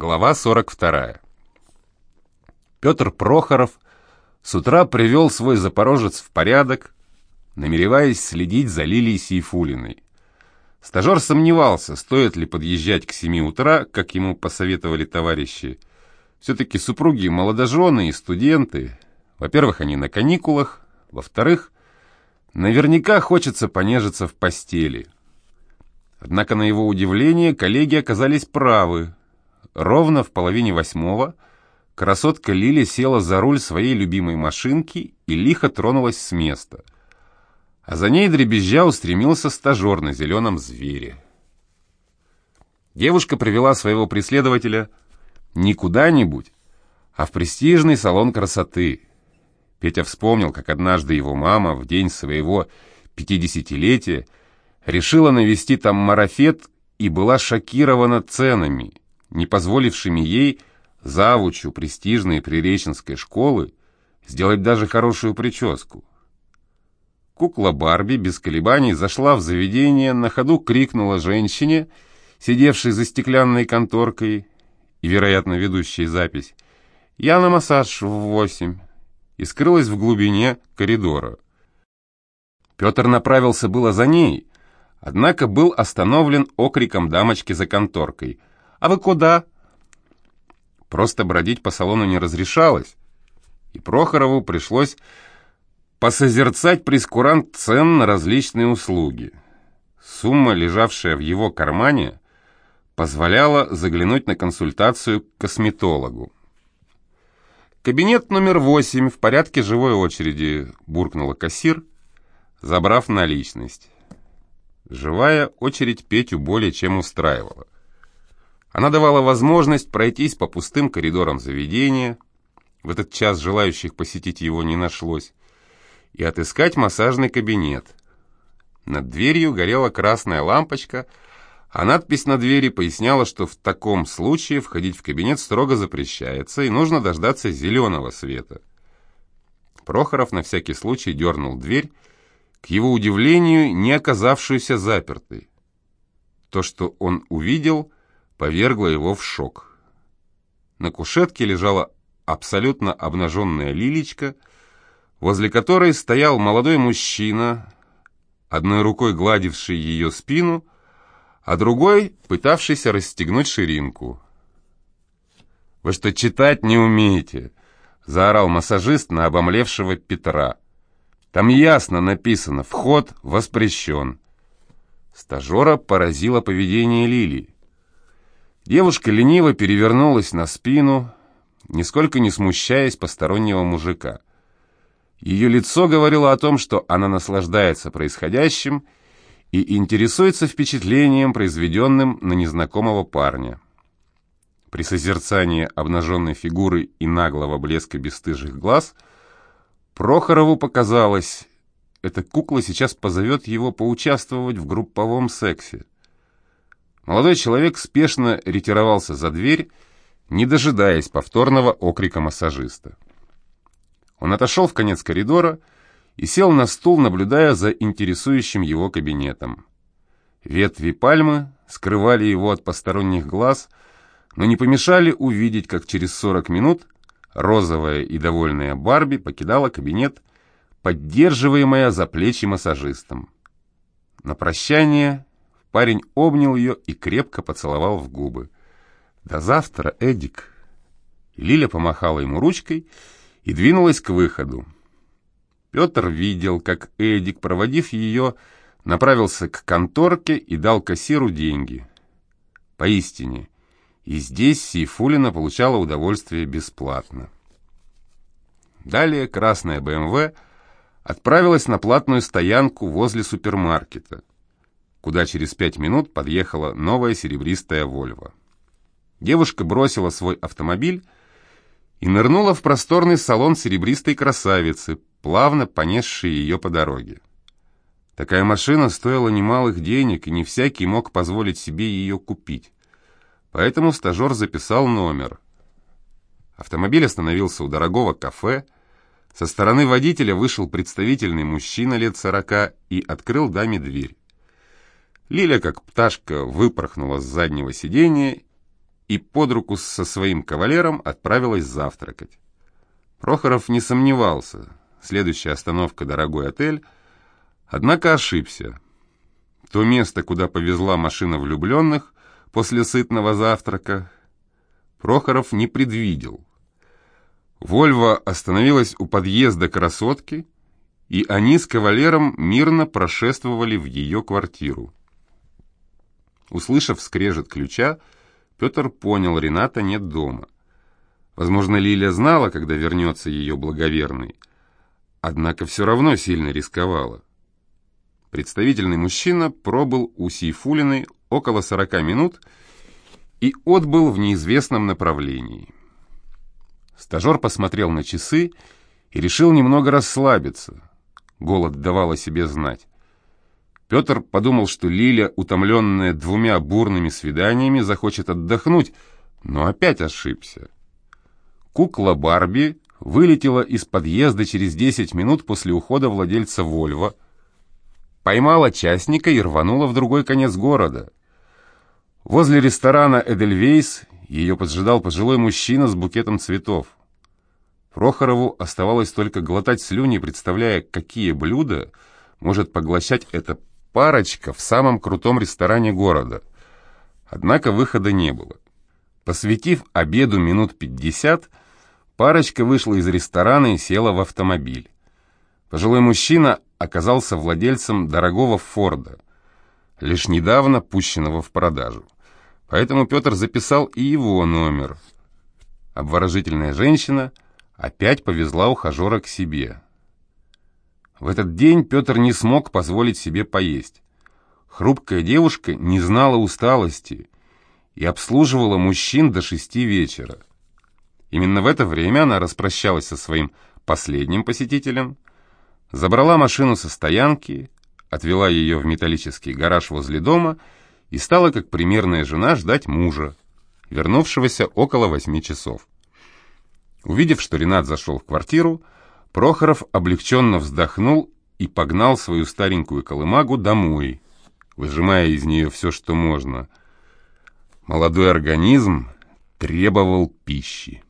Глава 42. Петр Прохоров с утра привел свой «Запорожец» в порядок, намереваясь следить за Лилией Сейфулиной. Стажер сомневался, стоит ли подъезжать к семи утра, как ему посоветовали товарищи. Все-таки супруги молодожены и студенты. Во-первых, они на каникулах. Во-вторых, наверняка хочется понежиться в постели. Однако, на его удивление, коллеги оказались правы. Ровно в половине восьмого красотка Лили села за руль своей любимой машинки и лихо тронулась с места. А за ней дребезжа устремился стажер на зеленом звере. Девушка привела своего преследователя не куда-нибудь, а в престижный салон красоты. Петя вспомнил, как однажды его мама в день своего пятидесятилетия решила навести там марафет и была шокирована ценами – не позволившими ей, завучу престижной приреченской школы, сделать даже хорошую прическу. Кукла Барби без колебаний зашла в заведение, на ходу крикнула женщине, сидевшей за стеклянной конторкой и, вероятно, ведущей запись, «Я на массаж в восемь», и скрылась в глубине коридора. Петр направился было за ней, однако был остановлен окриком дамочки за конторкой. «А вы куда?» Просто бродить по салону не разрешалось, и Прохорову пришлось посозерцать прескурант цен на различные услуги. Сумма, лежавшая в его кармане, позволяла заглянуть на консультацию к косметологу. «Кабинет номер восемь в порядке живой очереди», — буркнула кассир, забрав наличность. Живая очередь Петю более чем устраивала. Она давала возможность пройтись по пустым коридорам заведения, в этот час желающих посетить его не нашлось, и отыскать массажный кабинет. Над дверью горела красная лампочка, а надпись на двери поясняла, что в таком случае входить в кабинет строго запрещается и нужно дождаться зеленого света. Прохоров на всякий случай дернул дверь, к его удивлению, не оказавшуюся запертой. То, что он увидел – повергло его в шок. На кушетке лежала абсолютно обнаженная лилечка, возле которой стоял молодой мужчина, одной рукой гладивший ее спину, а другой пытавшийся расстегнуть ширинку. «Вы что, читать не умеете?» — заорал массажист на обомлевшего Петра. «Там ясно написано «Вход воспрещен». Стажера поразило поведение Лилии. Девушка лениво перевернулась на спину, нисколько не смущаясь постороннего мужика. Ее лицо говорило о том, что она наслаждается происходящим и интересуется впечатлением, произведенным на незнакомого парня. При созерцании обнаженной фигуры и наглого блеска бесстыжих глаз Прохорову показалось, эта кукла сейчас позовет его поучаствовать в групповом сексе. Молодой человек спешно ретировался за дверь, не дожидаясь повторного окрика массажиста. Он отошел в конец коридора и сел на стул, наблюдая за интересующим его кабинетом. Ветви пальмы скрывали его от посторонних глаз, но не помешали увидеть, как через 40 минут розовая и довольная Барби покидала кабинет, поддерживаемая за плечи массажистом. На прощание Парень обнял ее и крепко поцеловал в губы. «До завтра, Эдик!» Лиля помахала ему ручкой и двинулась к выходу. Петр видел, как Эдик, проводив ее, направился к конторке и дал кассиру деньги. Поистине, и здесь Сейфулина получала удовольствие бесплатно. Далее красная БМВ отправилась на платную стоянку возле супермаркета куда через пять минут подъехала новая серебристая «Вольво». Девушка бросила свой автомобиль и нырнула в просторный салон серебристой красавицы, плавно понесшей ее по дороге. Такая машина стоила немалых денег, и не всякий мог позволить себе ее купить. Поэтому стажер записал номер. Автомобиль остановился у дорогого кафе. Со стороны водителя вышел представительный мужчина лет сорока и открыл даме дверь. Лиля, как пташка, выпорхнула с заднего сиденья и под руку со своим кавалером отправилась завтракать. Прохоров не сомневался. Следующая остановка — дорогой отель. Однако ошибся. То место, куда повезла машина влюбленных после сытного завтрака, Прохоров не предвидел. Вольва остановилась у подъезда красотки, и они с кавалером мирно прошествовали в ее квартиру. Услышав скрежет ключа, Петр понял, Рената нет дома. Возможно, Лиля знала, когда вернется ее благоверный, однако все равно сильно рисковала. Представительный мужчина пробыл у Сейфулиной около сорока минут и отбыл в неизвестном направлении. Стажер посмотрел на часы и решил немного расслабиться. Голод давал о себе знать. Петр подумал, что Лиля, утомленная двумя бурными свиданиями, захочет отдохнуть, но опять ошибся. Кукла Барби вылетела из подъезда через 10 минут после ухода владельца Вольво, поймала частника и рванула в другой конец города. Возле ресторана «Эдельвейс» ее поджидал пожилой мужчина с букетом цветов. Прохорову оставалось только глотать слюни, представляя, какие блюда может поглощать эта парочка в самом крутом ресторане города. Однако выхода не было. Посвятив обеду минут пятьдесят, парочка вышла из ресторана и села в автомобиль. Пожилой мужчина оказался владельцем дорогого Форда, лишь недавно пущенного в продажу. Поэтому Петр записал и его номер. Обворожительная женщина опять повезла ухажера к себе. В этот день Петр не смог позволить себе поесть. Хрупкая девушка не знала усталости и обслуживала мужчин до шести вечера. Именно в это время она распрощалась со своим последним посетителем, забрала машину со стоянки, отвела ее в металлический гараж возле дома и стала, как примерная жена, ждать мужа, вернувшегося около восьми часов. Увидев, что Ренат зашел в квартиру, Прохоров облегченно вздохнул и погнал свою старенькую колымагу домой, выжимая из нее все, что можно. Молодой организм требовал пищи.